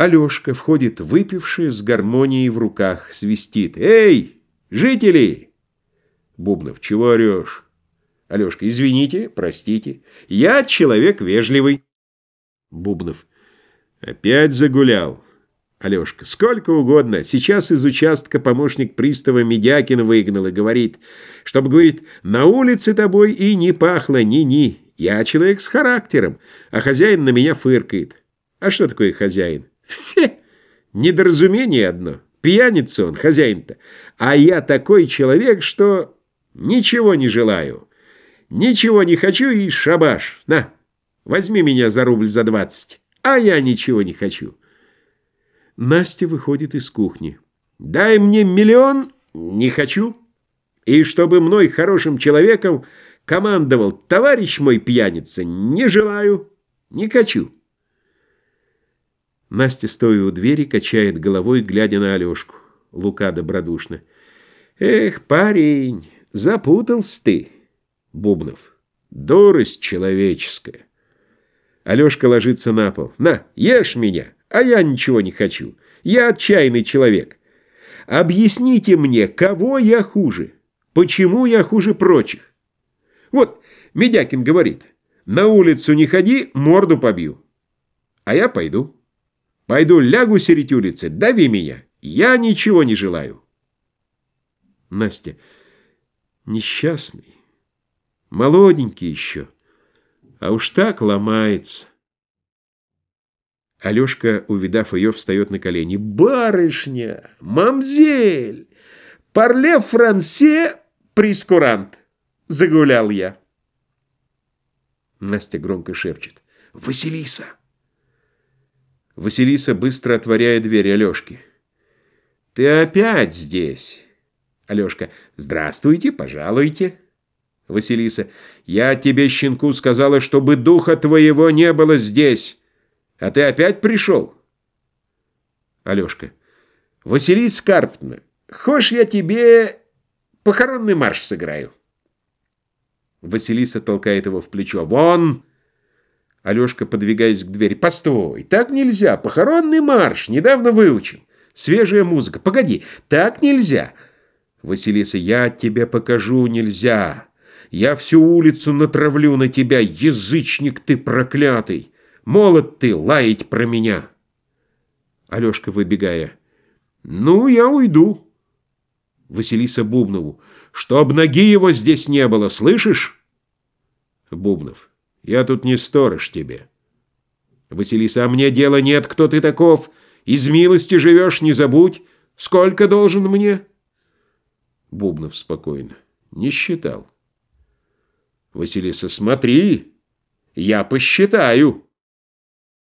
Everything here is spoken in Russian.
Алешка входит выпивший с гармонией в руках, свистит. «Эй, жители!» Бубнов, чего орешь? Алешка, извините, простите, я человек вежливый. Бубнов, опять загулял. Алешка, сколько угодно. Сейчас из участка помощник пристава Медякина выгнал и говорит, чтобы, говорит, на улице тобой и не пахло ни-ни. Я человек с характером, а хозяин на меня фыркает. А что такое хозяин? Фе! Недоразумение одно. Пьяница он, хозяин-то. А я такой человек, что ничего не желаю. Ничего не хочу и шабаш. На, возьми меня за рубль за двадцать. А я ничего не хочу. Настя выходит из кухни. «Дай мне миллион, не хочу. И чтобы мной хорошим человеком командовал товарищ мой пьяница, не желаю, не хочу». Настя, стоя у двери, качает головой, глядя на Алешку. Лука добродушно. «Эх, парень, запутался ты!» Бубнов. «Дурость человеческая!» Алешка ложится на пол. «На, ешь меня!» А я ничего не хочу. Я отчаянный человек. Объясните мне, кого я хуже? Почему я хуже прочих? Вот Медякин говорит, на улицу не ходи, морду побью. А я пойду. Пойду лягу серить улицы, дави меня. Я ничего не желаю. Настя, несчастный, молоденький еще, а уж так ломается. Алешка, увидав ее, встает на колени. «Барышня! Мамзель! Парле франсе прискурант!» Загулял я. Настя громко шепчет. «Василиса!» Василиса быстро отворяет дверь Алешки. «Ты опять здесь?» Алешка. «Здравствуйте, пожалуйте». Василиса. «Я тебе, щенку, сказала, чтобы духа твоего не было здесь». А ты опять пришел? Алешка. Василиса Карпна, хочешь я тебе похоронный марш сыграю? Василиса толкает его в плечо. Вон! Алешка, подвигаясь к двери. Постой, так нельзя. Похоронный марш. Недавно выучил. Свежая музыка. Погоди, так нельзя. Василиса, я тебе покажу, нельзя. Я всю улицу натравлю на тебя, язычник ты проклятый. Молод ты лаять про меня. Алешка, выбегая. Ну, я уйду. Василиса Бубнову. Чтоб ноги его здесь не было, слышишь? Бубнов. Я тут не сторож тебе. Василиса, а мне дела нет, кто ты таков. Из милости живешь, не забудь. Сколько должен мне? Бубнов спокойно. Не считал. Василиса, смотри, я посчитаю.